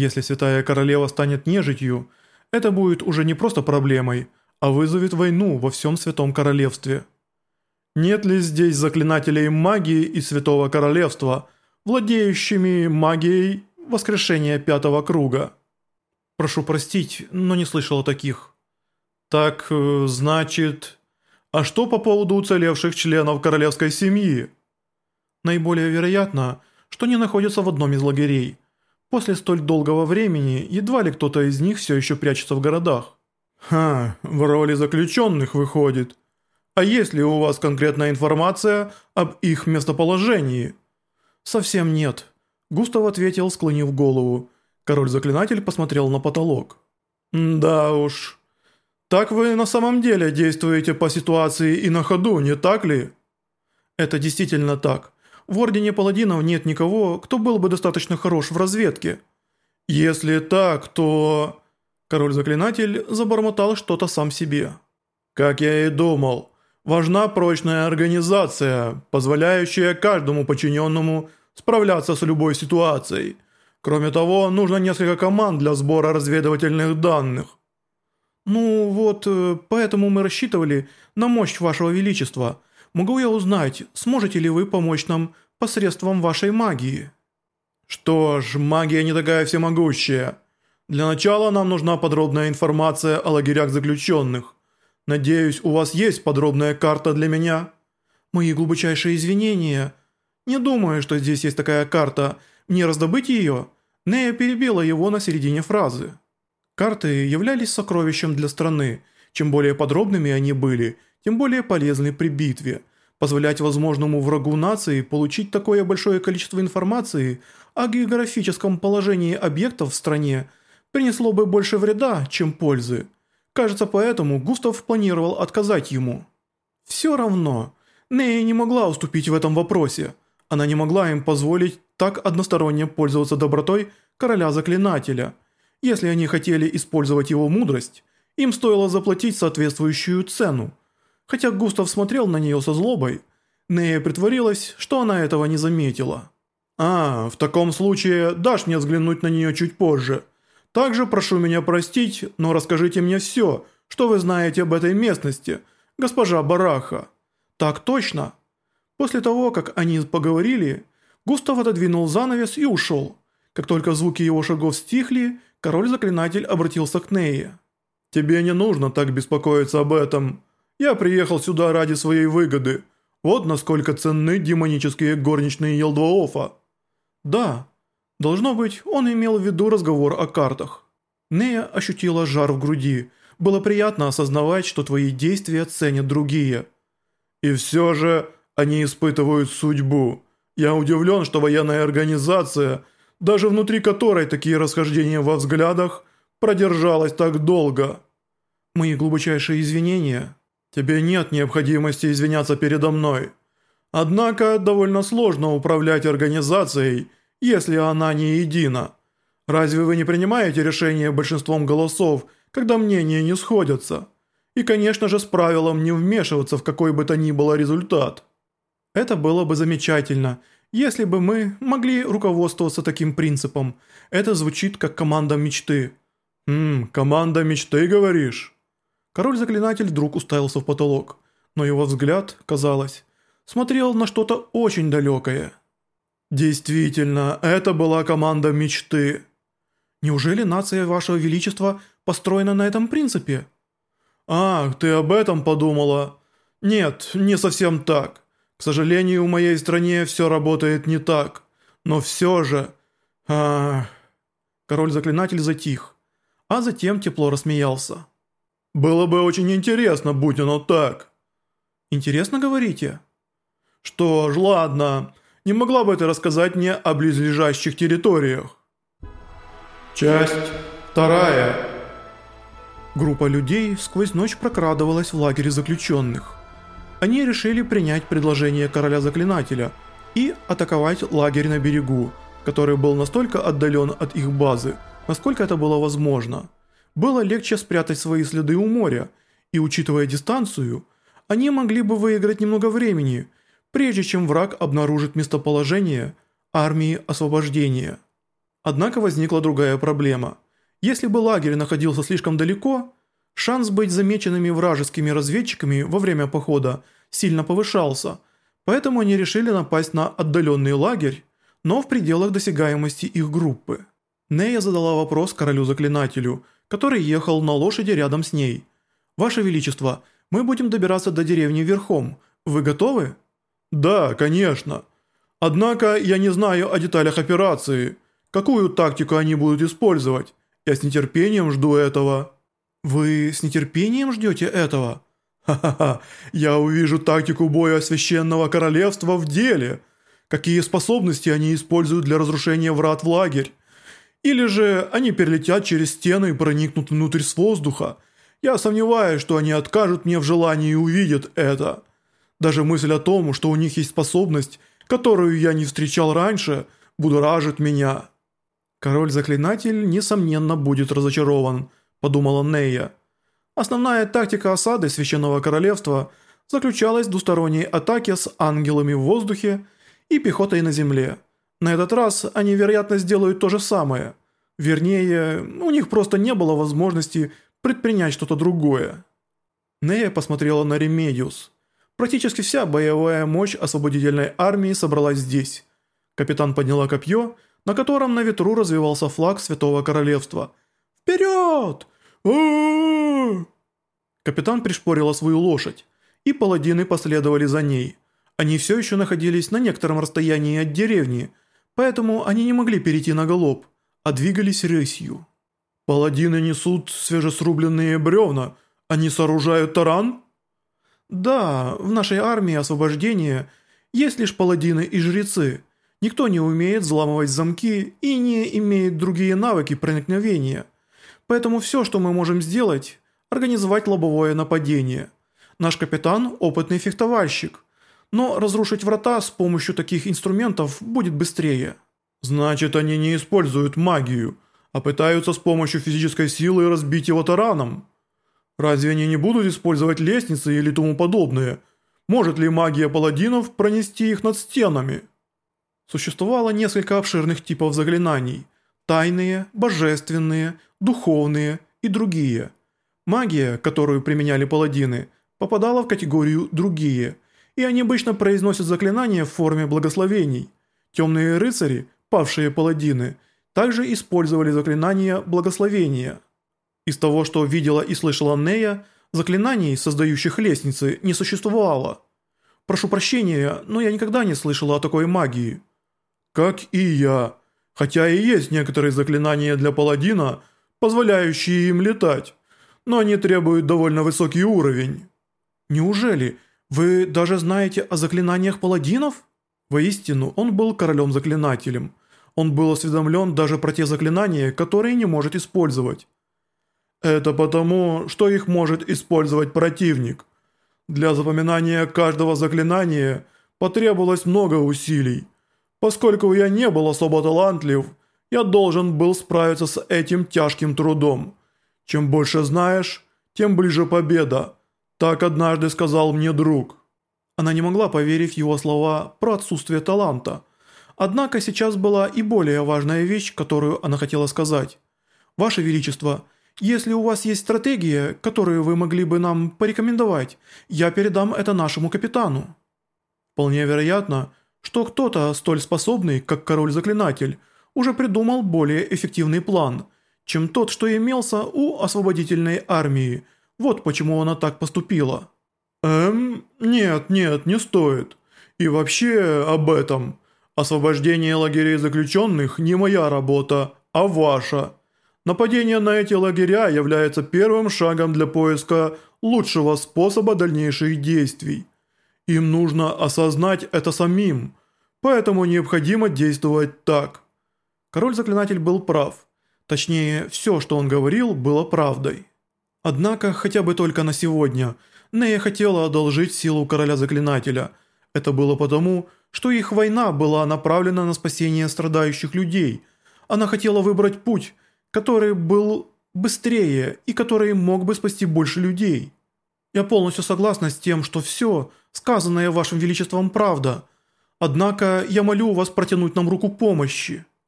Если Святая Королева станет нежитью, это будет уже не просто проблемой, а вызовет войну во всем Святом Королевстве. Нет ли здесь заклинателей магии и Святого Королевства, владеющими магией воскрешения Пятого Круга? Прошу простить, но не слышал о таких. Так, э, значит... А что по поводу уцелевших членов королевской семьи? Наиболее вероятно, что они находятся в одном из лагерей. После столь долгого времени, едва ли кто-то из них все еще прячется в городах. Ха, в роли заключенных выходит. А есть ли у вас конкретная информация об их местоположении? Совсем нет. Густав ответил, склонив голову. Король-заклинатель посмотрел на потолок. «Да уж. Так вы на самом деле действуете по ситуации и на ходу, не так ли?» «Это действительно так. В Ордене Паладинов нет никого, кто был бы достаточно хорош в разведке. Если так, то...» Король-заклинатель забормотал что-то сам себе. «Как я и думал, важна прочная организация, позволяющая каждому подчиненному справляться с любой ситуацией. Кроме того, нужно несколько команд для сбора разведывательных данных». «Ну вот, э, поэтому мы рассчитывали на мощь вашего величества. Могу я узнать, сможете ли вы помочь нам посредством вашей магии?» «Что ж, магия не такая всемогущая. Для начала нам нужна подробная информация о лагерях заключенных. Надеюсь, у вас есть подробная карта для меня?» «Мои глубочайшие извинения. Не думаю, что здесь есть такая карта. Мне раздобыть ее?» Нея перебила его на середине фразы. Карты являлись сокровищем для страны. Чем более подробными они были, тем более полезны при битве. Позволять возможному врагу нации получить такое большое количество информации о географическом положении объектов в стране принесло бы больше вреда, чем пользы. Кажется, поэтому Густав планировал отказать ему. Все равно, Нея не могла уступить в этом вопросе. Она не могла им позволить так односторонне пользоваться добротой короля-заклинателя – если они хотели использовать его мудрость, им стоило заплатить соответствующую цену. Хотя Густав смотрел на нее со злобой, Нея притворилась, что она этого не заметила. «А, в таком случае дашь мне взглянуть на нее чуть позже. Также прошу меня простить, но расскажите мне все, что вы знаете об этой местности, госпожа Бараха». «Так точно». После того, как они поговорили, Густав отодвинул занавес и ушел. Как только звуки его шагов стихли, Король-заклинатель обратился к Нее. «Тебе не нужно так беспокоиться об этом. Я приехал сюда ради своей выгоды. Вот насколько ценны демонические горничные Елдваофа». «Да. Должно быть, он имел в виду разговор о картах». Нея ощутила жар в груди. Было приятно осознавать, что твои действия ценят другие. «И все же они испытывают судьбу. Я удивлен, что военная организация – даже внутри которой такие расхождения во взглядах продержалось так долго. Мои глубочайшие извинения. Тебе нет необходимости извиняться передо мной. Однако довольно сложно управлять организацией, если она не едина. Разве вы не принимаете решение большинством голосов, когда мнения не сходятся? И, конечно же, с правилом не вмешиваться в какой бы то ни было результат. Это было бы замечательно, если бы мы могли руководствоваться таким принципом, это звучит как команда мечты. Ммм, команда мечты, говоришь? Король-заклинатель вдруг уставился в потолок, но его взгляд, казалось, смотрел на что-то очень далекое. Действительно, это была команда мечты. Неужели нация вашего величества построена на этом принципе? Ах, ты об этом подумала? Нет, не совсем так. К сожалению, в моей стране все работает не так. Но все же... а Король-заклинатель затих, а затем тепло рассмеялся. «Было бы очень интересно, будь оно так». «Интересно, говорите?» «Что ж, ладно. Не могла бы ты рассказать мне о близлежащих территориях?» Часть вторая. Группа людей сквозь ночь прокрадывалась в лагере заключенных они решили принять предложение короля-заклинателя и атаковать лагерь на берегу, который был настолько отдален от их базы, насколько это было возможно. Было легче спрятать свои следы у моря, и учитывая дистанцию, они могли бы выиграть немного времени, прежде чем враг обнаружит местоположение армии освобождения. Однако возникла другая проблема. Если бы лагерь находился слишком далеко, шанс быть замеченными вражескими разведчиками во время похода сильно повышался, поэтому они решили напасть на отдаленный лагерь, но в пределах досягаемости их группы. Нея задала вопрос королю-заклинателю, который ехал на лошади рядом с ней. «Ваше Величество, мы будем добираться до деревни верхом. Вы готовы?» «Да, конечно. Однако я не знаю о деталях операции. Какую тактику они будут использовать? Я с нетерпением жду этого». «Вы с нетерпением ждете этого?» «Ха-ха-ха, я увижу тактику боя Священного Королевства в деле. Какие способности они используют для разрушения врат в лагерь? Или же они перелетят через стены и проникнут внутрь с воздуха? Я сомневаюсь, что они откажут мне в желании и увидят это. Даже мысль о том, что у них есть способность, которую я не встречал раньше, будоражит меня». «Король-заклинатель, несомненно, будет разочарован», – подумала Нея. Основная тактика осады Священного Королевства заключалась в двусторонней атаке с ангелами в воздухе и пехотой на земле. На этот раз они, вероятно, сделают то же самое. Вернее, у них просто не было возможности предпринять что-то другое. Нея посмотрела на Ремедиус. Практически вся боевая мощь освободительной армии собралась здесь. Капитан подняла копье, на котором на ветру развевался флаг Святого Королевства. «Вперед! Капитан пришпорила свою лошадь, и паладины последовали за ней. Они все еще находились на некотором расстоянии от деревни, поэтому они не могли перейти на галоп, а двигались рысью. «Паладины несут свежесрубленные бревна, они сооружают таран?» «Да, в нашей армии освобождения есть лишь паладины и жрецы. Никто не умеет взламывать замки и не имеет другие навыки проникновения». Поэтому все, что мы можем сделать, организовать лобовое нападение. Наш капитан – опытный фехтовальщик. Но разрушить врата с помощью таких инструментов будет быстрее. Значит, они не используют магию, а пытаются с помощью физической силы разбить его тараном. Разве они не будут использовать лестницы или тому подобное? Может ли магия паладинов пронести их над стенами? Существовало несколько обширных типов заклинаний – тайные, божественные, духовные и другие. Магия, которую применяли паладины, попадала в категорию «другие», и они обычно произносят заклинания в форме благословений. Темные рыцари, павшие паладины, также использовали заклинания благословения. Из того, что видела и слышала Нея, заклинаний, создающих лестницы, не существовало. Прошу прощения, но я никогда не слышала о такой магии. «Как и я», Хотя и есть некоторые заклинания для паладина, позволяющие им летать, но они требуют довольно высокий уровень. Неужели вы даже знаете о заклинаниях паладинов? Воистину, он был королем-заклинателем. Он был осведомлен даже про те заклинания, которые не может использовать. Это потому, что их может использовать противник. Для запоминания каждого заклинания потребовалось много усилий. Поскольку я не был особо талантлив, я должен был справиться с этим тяжким трудом. Чем больше знаешь, тем ближе победа. Так однажды сказал мне друг. Она не могла поверить его слова про отсутствие таланта. Однако сейчас была и более важная вещь, которую она хотела сказать. «Ваше Величество, если у вас есть стратегия, которую вы могли бы нам порекомендовать, я передам это нашему капитану». Вполне вероятно, что кто-то столь способный, как король-заклинатель, уже придумал более эффективный план, чем тот, что имелся у освободительной армии. Вот почему она так поступила. Эм, нет, нет, не стоит. И вообще об этом. Освобождение лагерей заключенных не моя работа, а ваша. Нападение на эти лагеря является первым шагом для поиска лучшего способа дальнейших действий. Им нужно осознать это самим, поэтому необходимо действовать так. Король-заклинатель был прав. Точнее, все, что он говорил, было правдой. Однако, хотя бы только на сегодня, Нея хотела одолжить силу короля-заклинателя. Это было потому, что их война была направлена на спасение страдающих людей. Она хотела выбрать путь, который был быстрее и который мог бы спасти больше людей. Я полностью согласна с тем, что все, сказанное вашим величеством, правда. Однако я молю вас протянуть нам руку помощи».